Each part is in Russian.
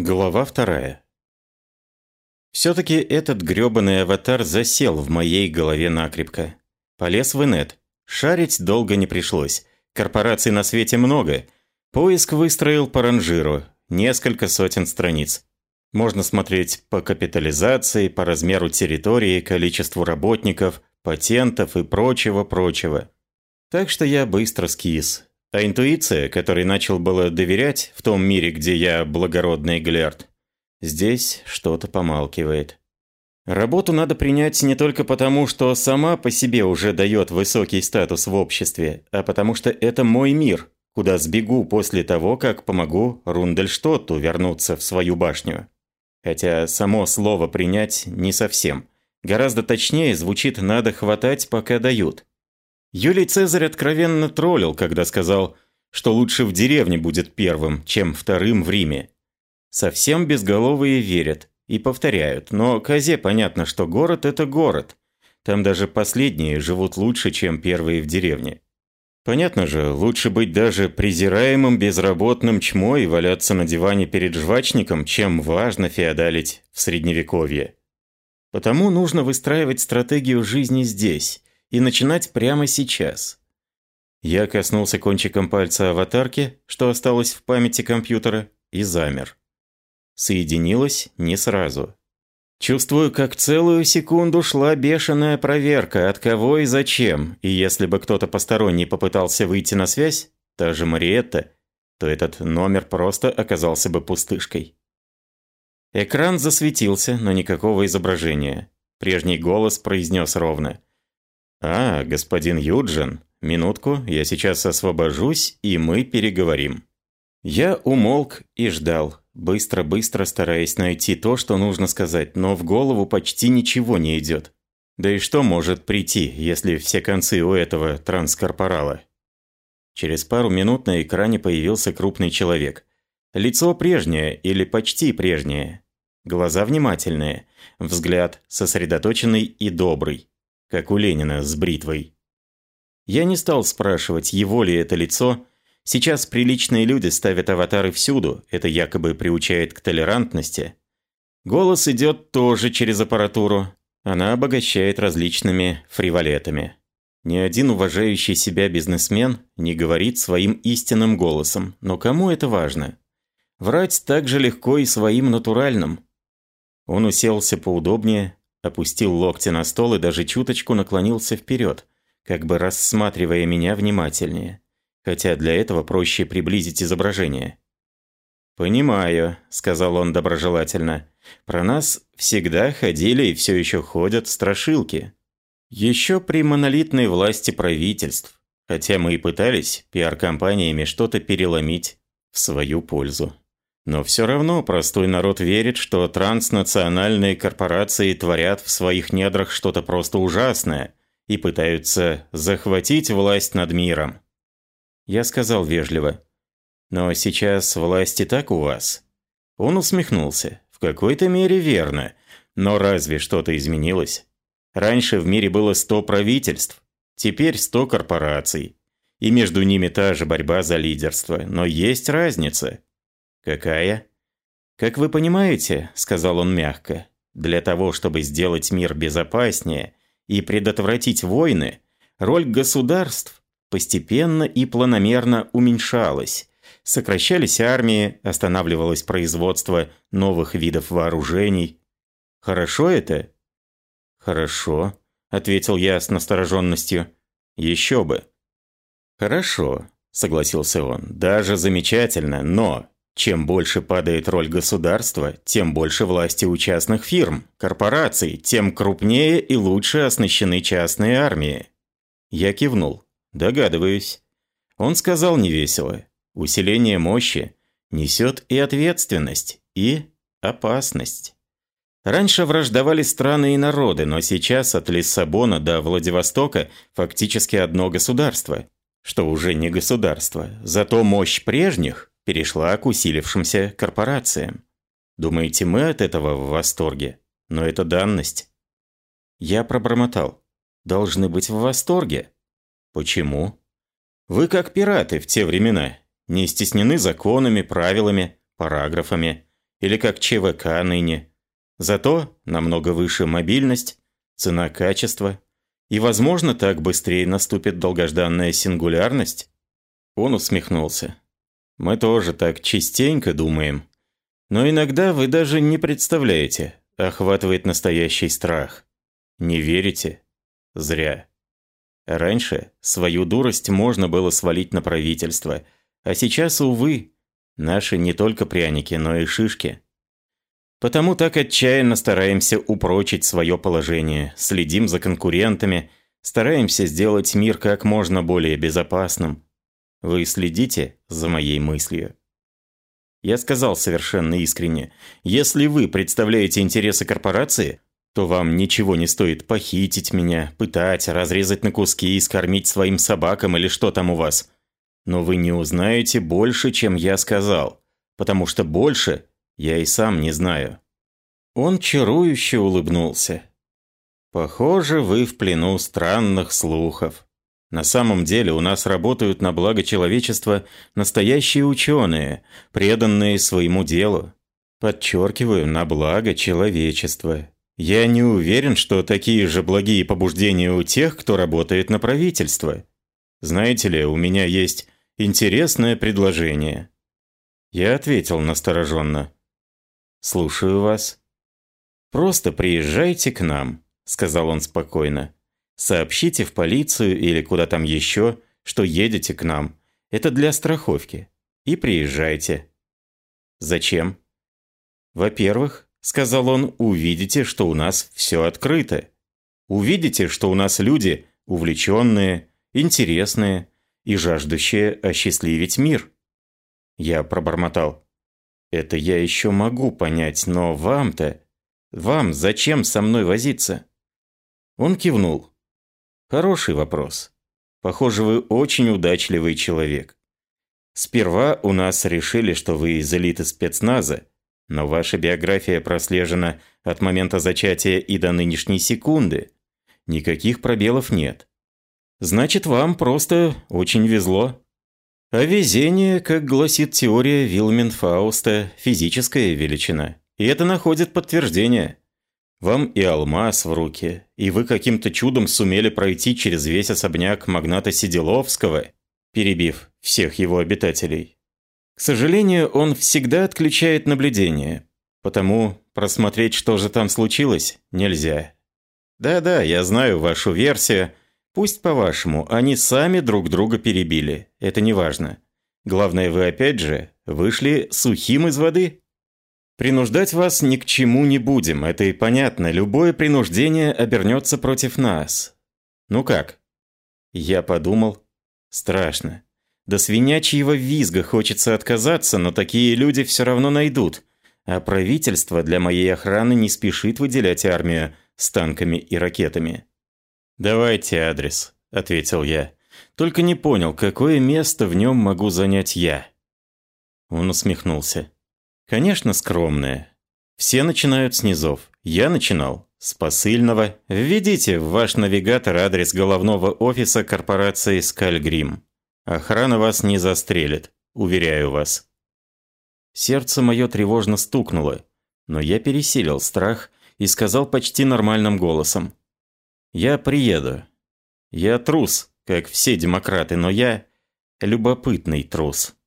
Глава вторая. Все-таки этот грёбаный аватар засел в моей голове накрепко. Полез в инет. Шарить долго не пришлось. Корпораций на свете много. Поиск выстроил по ранжиру. Несколько сотен страниц. Можно смотреть по капитализации, по размеру территории, количеству работников, патентов и прочего-прочего. Так что я быстро скис. А интуиция, которой начал было доверять в том мире, где я благородный Глярд, здесь что-то помалкивает. Работу надо принять не только потому, что сама по себе уже дает высокий статус в обществе, а потому что это мой мир, куда сбегу после того, как помогу Рундельштотту вернуться в свою башню. Хотя само слово «принять» не совсем. Гораздо точнее звучит «надо хватать, пока дают». Юлий Цезарь откровенно троллил, когда сказал, что лучше в деревне будет первым, чем вторым в Риме. Совсем безголовые верят и повторяют, но Козе понятно, что город – это город. Там даже последние живут лучше, чем первые в деревне. Понятно же, лучше быть даже презираемым безработным чмой и валяться на диване перед жвачником, чем важно феодалить в Средневековье. Потому нужно выстраивать стратегию жизни здесь, и начинать прямо сейчас. Я коснулся кончиком пальца аватарки, что осталось в памяти компьютера, и замер. Соединилось не сразу. Чувствую, как целую секунду шла бешеная проверка, от кого и зачем, и если бы кто-то посторонний попытался выйти на связь, та же Мариетта, то этот номер просто оказался бы пустышкой. Экран засветился, но никакого изображения. Прежний голос произнес ровно. «А, господин Юджин, минутку, я сейчас освобожусь, и мы переговорим». Я умолк и ждал, быстро-быстро стараясь найти то, что нужно сказать, но в голову почти ничего не идет. Да и что может прийти, если все концы у этого транскорпорала? Через пару минут на экране появился крупный человек. Лицо прежнее или почти прежнее. Глаза внимательные, взгляд сосредоточенный и добрый как у Ленина с бритвой. Я не стал спрашивать, его ли это лицо. Сейчас приличные люди ставят аватары всюду, это якобы приучает к толерантности. Голос идет тоже через аппаратуру. Она обогащает различными фриволетами. Ни один уважающий себя бизнесмен не говорит своим истинным голосом, но кому это важно? Врать так же легко и своим натуральным. Он уселся поудобнее, опустил локти на стол и даже чуточку наклонился вперед, как бы рассматривая меня внимательнее. Хотя для этого проще приблизить изображение. «Понимаю», — сказал он доброжелательно. «Про нас всегда ходили и все еще ходят страшилки. Еще при монолитной власти правительств. Хотя мы и пытались пиар-компаниями что-то переломить в свою пользу». Но все равно простой народ верит, что транснациональные корпорации творят в своих недрах что-то просто ужасное и пытаются захватить власть над миром. Я сказал вежливо. «Но сейчас власть и так у вас». Он усмехнулся. «В какой-то мере верно. Но разве что-то изменилось? Раньше в мире было сто правительств, теперь сто корпораций. И между ними та же борьба за лидерство. Но есть разница». «Какая?» «Как вы понимаете», — сказал он мягко, «для того, чтобы сделать мир безопаснее и предотвратить войны, роль государств постепенно и планомерно уменьшалась. Сокращались армии, останавливалось производство новых видов вооружений. Хорошо это?» «Хорошо», — ответил я с настороженностью. «Еще бы». «Хорошо», — согласился он, — «даже замечательно, но чем больше падает роль государства, тем больше власти у частных фирм, корпораций, тем крупнее и лучше оснащены частные армии. Я кивнул. Догадываюсь. Он сказал невесело. Усиление мощи несет и ответственность, и опасность. Раньше враждовали страны и народы, но сейчас от Лиссабона до Владивостока фактически одно государство, что уже не государство. Зато мощь прежних перешла к усилившимся корпорациям. Думаете, мы от этого в восторге? Но это данность. Я пробормотал. Должны быть в восторге. Почему? Вы как пираты в те времена. Не стеснены законами, правилами, параграфами. или как ЧВК ныне. Зато намного выше мобильность, цена-качество. И, возможно, так быстрее наступит долгожданная сингулярность. Он усмехнулся. Мы тоже так частенько думаем. Но иногда вы даже не представляете, охватывает настоящий страх. Не верите? Зря. Раньше свою дурость можно было свалить на правительство, а сейчас, увы, наши не только пряники, но и шишки. Потому так отчаянно стараемся упрочить свое положение, следим за конкурентами, стараемся сделать мир как можно более безопасным. Вы следите за моей мыслью? Я сказал совершенно искренне, если вы представляете интересы корпорации, то вам ничего не стоит похитить меня, пытать, разрезать на куски и скормить своим собакам или что там у вас. Но вы не узнаете больше, чем я сказал, потому что больше я и сам не знаю». Он чарующе улыбнулся. «Похоже, вы в плену странных слухов. На самом деле у нас работают на благо человечества настоящие ученые, преданные своему делу. Подчеркиваю, на благо человечества. Я не уверен, что такие же благие побуждения у тех, кто работает на правительство. Знаете ли, у меня есть интересное предложение. Я ответил настороженно. «Слушаю вас». «Просто приезжайте к нам», — сказал он спокойно. «Сообщите в полицию или куда там еще, что едете к нам. Это для страховки. И приезжайте». «Зачем?» «Во-первых, – сказал он, – увидите, что у нас все открыто. Увидите, что у нас люди увлеченные, интересные и жаждущие осчастливить мир. Я пробормотал. Это я еще могу понять, но вам-то... Вам зачем со мной возиться? Он кивнул. Хороший вопрос. Похоже, вы очень удачливый человек. Сперва у нас решили, что вы из элиты спецназа, но ваша биография прослежена от момента зачатия и до нынешней секунды. Никаких пробелов нет. Значит, вам просто очень везло. А везение, как гласит теория Вилменфауста, физическая величина. И это находит подтверждение. Вам и алмаз в руки, и вы каким-то чудом сумели пройти через весь особняк магната Сиделовского, перебив всех его обитателей. К сожалению, он всегда отключает наблюдение, потому просмотреть, что же там случилось, нельзя. Да-да, я знаю вашу версию. Пусть по-вашему, они сами друг друга перебили. Это не важно. Главное, вы опять же вышли сухим из воды. Принуждать вас ни к чему не будем, это и понятно. Любое принуждение обернется против нас. Ну как? Я подумал. Страшно. До свинячьего визга хочется отказаться, но такие люди все равно найдут. А правительство для моей охраны не спешит выделять армию с танками и ракетами. «Давайте адрес», — ответил я. «Только не понял, какое место в нем могу занять я». Он усмехнулся. «Конечно, скромное. Все начинают с низов. Я начинал с посыльного. Введите в ваш навигатор адрес головного офиса корпорации «Скальгрим». Охрана вас не застрелит, уверяю вас. Сердце мое тревожно стукнуло, но я пересилил страх и сказал почти нормальным голосом. «Я приеду. Я трус, как все демократы, но я любопытный трус».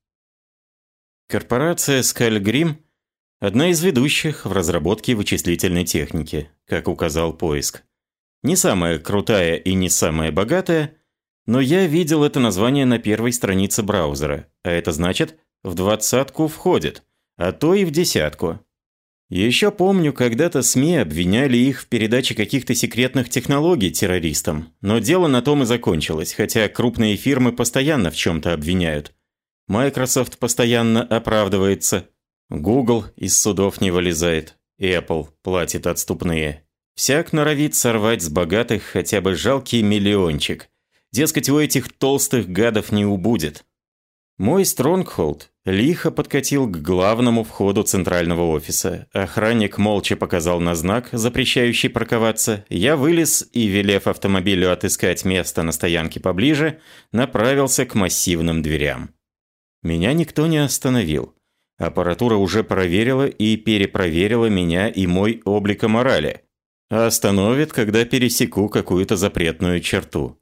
Корпорация Скальгрим – одна из ведущих в разработке вычислительной техники, как указал поиск. Не самая крутая и не самая богатая – но я видел это название на первой странице браузера, а это значит, в двадцатку входит, а то и в десятку. Еще помню, когда-то СМИ обвиняли их в передаче каких-то секретных технологий террористам, но дело на том и закончилось, хотя крупные фирмы постоянно в чем-то обвиняют. Microsoft постоянно оправдывается, Google из судов не вылезает, Apple платит отступные. Всяк норовит сорвать с богатых хотя бы жалкий миллиончик. Дескать, у этих толстых гадов не убудет. Мой Стронгхолд лихо подкатил к главному входу центрального офиса. Охранник молча показал на знак, запрещающий парковаться. Я вылез и, велев автомобилю отыскать место на стоянке поближе, направился к массивным дверям. Меня никто не остановил. Аппаратура уже проверила и перепроверила меня и мой облик морали. А остановит, когда пересеку какую-то запретную черту.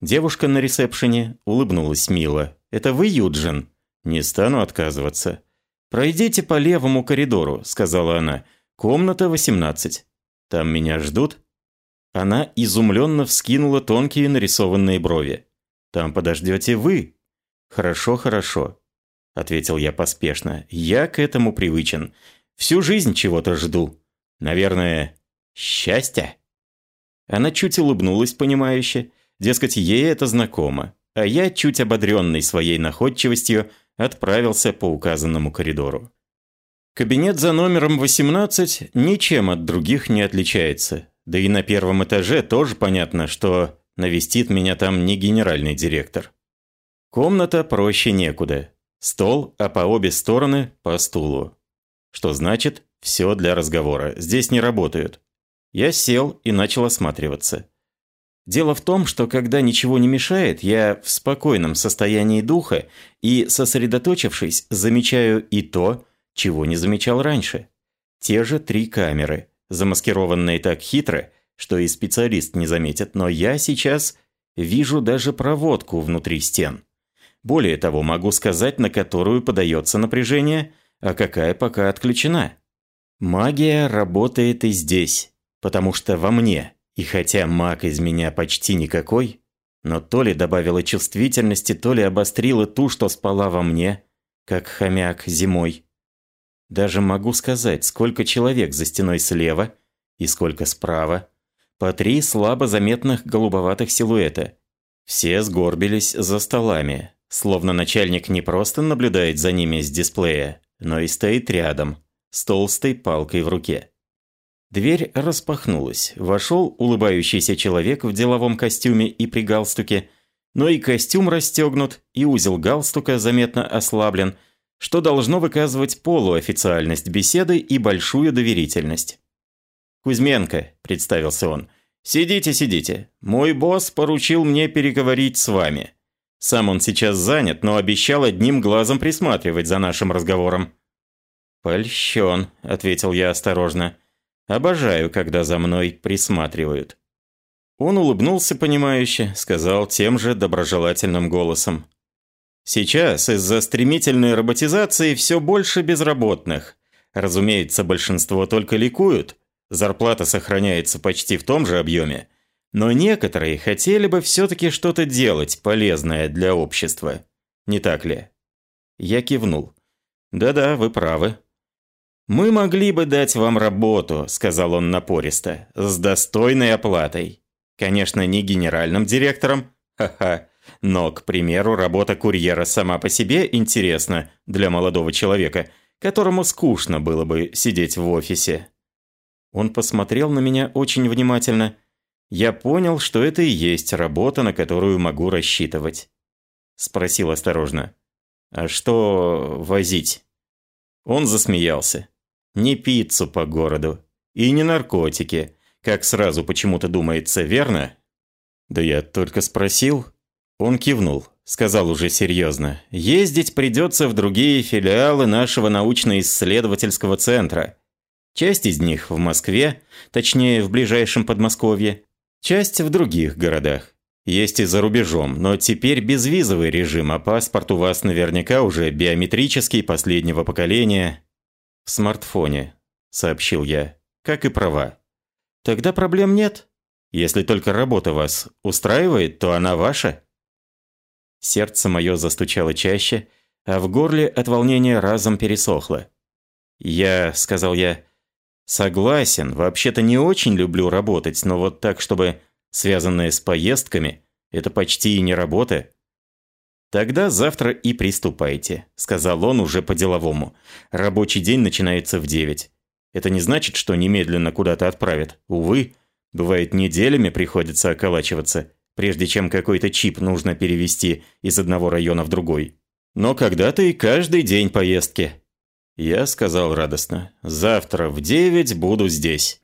Девушка на ресепшене улыбнулась мило. «Это вы, Юджин?» «Не стану отказываться». «Пройдите по левому коридору», — сказала она. «Комната 18. Там меня ждут?» Она изумленно вскинула тонкие нарисованные брови. «Там подождете вы?» «Хорошо, хорошо», — ответил я поспешно. «Я к этому привычен. Всю жизнь чего-то жду. Наверное, счастья?» Она чуть улыбнулась понимающе. Дескать, ей это знакомо. А я, чуть ободренный своей находчивостью, отправился по указанному коридору. Кабинет за номером 18 ничем от других не отличается. Да и на первом этаже тоже понятно, что навестит меня там не генеральный директор. Комната проще некуда. Стол, а по обе стороны по стулу. Что значит, все для разговора. Здесь не работают. Я сел и начал осматриваться. Дело в том, что когда ничего не мешает, я в спокойном состоянии духа и, сосредоточившись, замечаю и то, чего не замечал раньше. Те же три камеры, замаскированные так хитро, что и специалист не заметит, но я сейчас вижу даже проводку внутри стен. Более того, могу сказать, на которую подается напряжение, а какая пока отключена. Магия работает и здесь, потому что во мне и хотя маг из меня почти никакой, но то ли добавила чувствительности, то ли обострила ту, что спала во мне, как хомяк зимой. Даже могу сказать, сколько человек за стеной слева и сколько справа. По три слабо заметных голубоватых силуэта. Все сгорбились за столами, словно начальник не просто наблюдает за ними с дисплея, но и стоит рядом, с толстой палкой в руке. Дверь распахнулась. Вошел улыбающийся человек в деловом костюме и при галстуке, но и костюм расстегнут, и узел галстука заметно ослаблен, что должно выказывать полуофициальность беседы и большую доверительность. «Кузьменко», – представился он, – «сидите, сидите. Мой босс поручил мне переговорить с вами. Сам он сейчас занят, но обещал одним глазом присматривать за нашим разговором». «Польщен», – ответил я осторожно. Обожаю, когда за мной присматривают». Он улыбнулся понимающе, сказал тем же доброжелательным голосом. «Сейчас из-за стремительной роботизации все больше безработных. Разумеется, большинство только ликуют, зарплата сохраняется почти в том же объеме, но некоторые хотели бы все-таки что-то делать полезное для общества. Не так ли?» Я кивнул. «Да-да, вы правы. «Мы могли бы дать вам работу», – сказал он напористо, – «с достойной оплатой. Конечно, не генеральным директором, ха-ха, но, к примеру, работа курьера сама по себе интересна для молодого человека, которому скучно было бы сидеть в офисе». Он посмотрел на меня очень внимательно. Я понял, что это и есть работа, на которую могу рассчитывать. Спросил осторожно. «А что возить?» Он засмеялся. Не пиццу по городу. И не наркотики, как сразу почему-то думается, верно? Да я только спросил. Он кивнул, сказал уже серьезно. Ездить придется в другие филиалы нашего научно-исследовательского центра. Часть из них в Москве, точнее в ближайшем Подмосковье, часть в других городах. Есть и за рубежом, но теперь безвизовый режим, а паспорт у вас наверняка уже биометрический последнего поколения. «В смартфоне», – сообщил я, – «как и права». «Тогда проблем нет. Если только работа вас устраивает, то она ваша». Сердце мое застучало чаще, а в горле от волнения разом пересохло. «Я», – сказал я, – «согласен, вообще-то не очень люблю работать, но вот так, чтобы связанное с поездками, это почти и не работа. «Тогда завтра и приступайте», – сказал он уже по-деловому. «Рабочий день начинается в девять. Это не значит, что немедленно куда-то отправят. Увы, бывает неделями приходится околачиваться, прежде чем какой-то чип нужно перевести из одного района в другой. Но когда-то и каждый день поездки». Я сказал радостно. «Завтра в девять буду здесь».